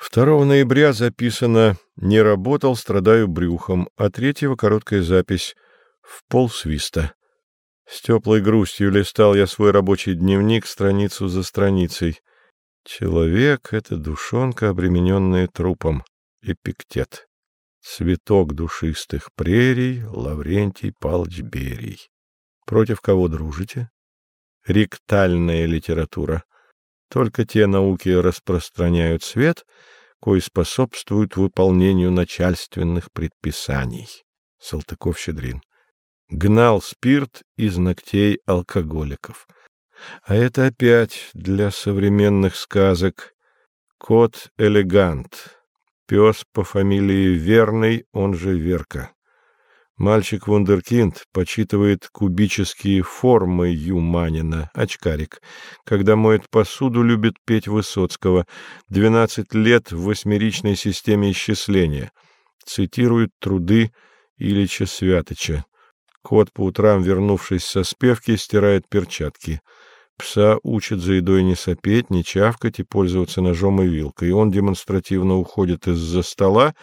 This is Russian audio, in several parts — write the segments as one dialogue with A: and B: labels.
A: 2 ноября записано «Не работал, страдаю брюхом», а 3 короткая запись «В полсвиста». С теплой грустью листал я свой рабочий дневник страницу за страницей. Человек — это душонка, обремененная трупом. Эпиктет. Цветок душистых прерий Лаврентий Палыч Берий. Против кого дружите? Ректальная литература. Только те науки распространяют свет, кои способствуют выполнению начальственных предписаний. Салтыков-Щедрин. Гнал спирт из ногтей алкоголиков. А это опять для современных сказок. Кот элегант. Пес по фамилии Верный, он же Верка. Мальчик-вундеркинд почитывает кубические формы Юманина, очкарик. Когда моет посуду, любит петь Высоцкого. Двенадцать лет в восьмеричной системе исчисления. Цитирует труды Ильича Святыча. Кот по утрам, вернувшись со спевки, стирает перчатки. Пса учит за едой не сопеть, не чавкать и пользоваться ножом и вилкой. Он демонстративно уходит из-за стола,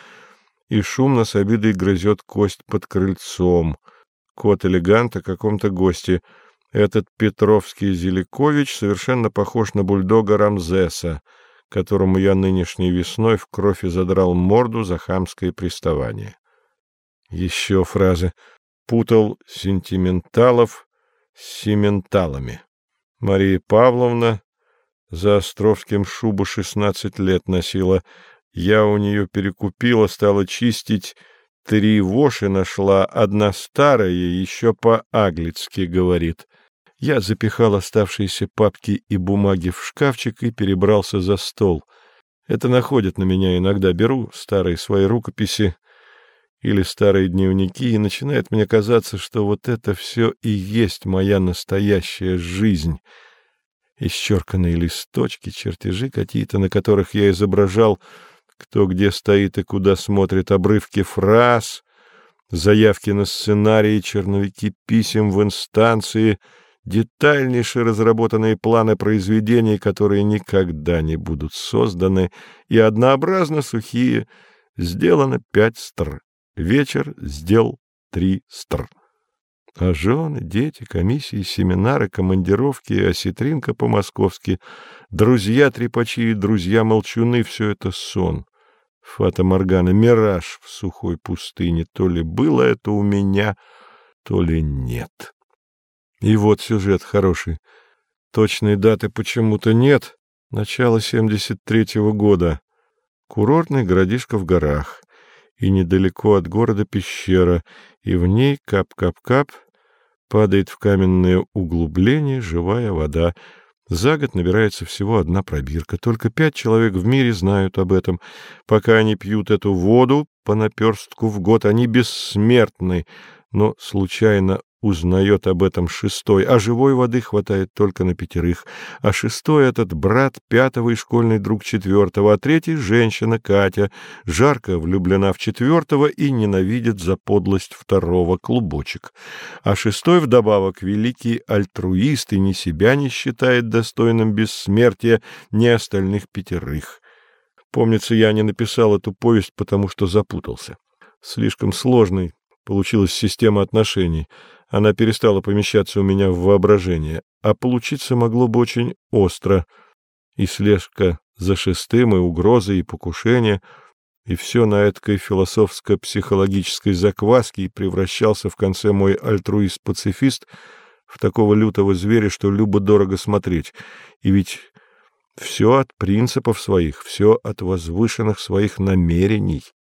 A: и шумно с обидой грызет кость под крыльцом. Кот-элегант о каком-то госте. Этот Петровский Зеликович совершенно похож на бульдога Рамзеса, которому я нынешней весной в кровь задрал морду за хамское приставание. Еще фразы. Путал сентименталов с сементалами. Мария Павловна за Островским шубу шестнадцать лет носила, я у нее перекупила, стала чистить, три воши нашла, одна старая, еще по-аглицки говорит. Я запихал оставшиеся папки и бумаги в шкафчик и перебрался за стол. Это находит на меня иногда. Беру старые свои рукописи или старые дневники, и начинает мне казаться, что вот это все и есть моя настоящая жизнь. Исчерканные листочки, чертежи какие-то, на которых я изображал кто где стоит и куда смотрит, обрывки фраз, заявки на сценарии, черновики писем в инстанции, детальнейшие разработанные планы произведений, которые никогда не будут созданы, и однообразно сухие, сделано пять стр. Вечер сделал три стр. А жены, дети, комиссии, семинары, командировки, осетринка по-московски, друзья-трепачи и друзья-молчуны — все это сон. Фата Моргана, мираж в сухой пустыне. То ли было это у меня, то ли нет. И вот сюжет хороший. Точной даты почему-то нет. Начало 73-го года. Курортный городишко в горах. И недалеко от города пещера, и в ней кап-кап-кап падает в каменное углубление живая вода. За год набирается всего одна пробирка. Только пять человек в мире знают об этом. Пока они пьют эту воду по наперстку в год, они бессмертны, но случайно узнает об этом шестой, а живой воды хватает только на пятерых, а шестой — этот брат пятого и школьный друг четвертого, а третий — женщина Катя, жарко влюблена в четвертого и ненавидит за подлость второго клубочек, а шестой вдобавок великий альтруист и ни себя не считает достойным бессмертия, ни остальных пятерых. Помнится, я не написал эту повесть, потому что запутался. Слишком сложной получилась система отношений — она перестала помещаться у меня в воображение, а получиться могло бы очень остро. И слежка за шестым, и угрозы, и покушения, и все на этой философско-психологической закваске и превращался в конце мой альтруист-пацифист в такого лютого зверя, что любо-дорого смотреть. И ведь все от принципов своих, все от возвышенных своих намерений —